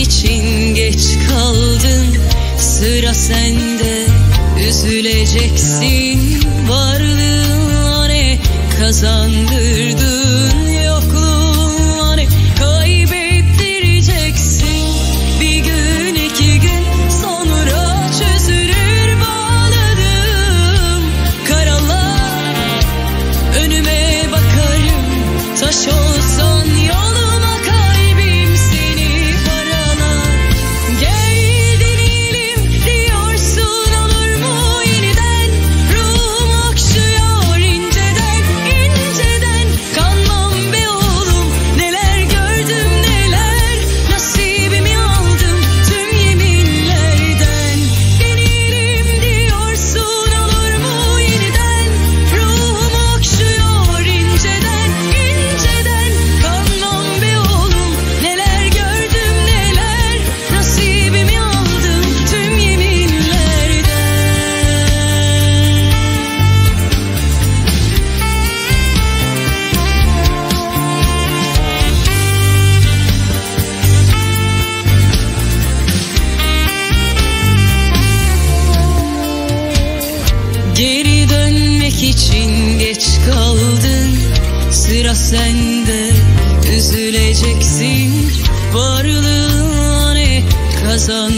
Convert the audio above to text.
için geç kaldın. Sıra sende üzüleceksin. Varlığına ne kazandın? sen de üzüleceksin. Varlığın hani kazan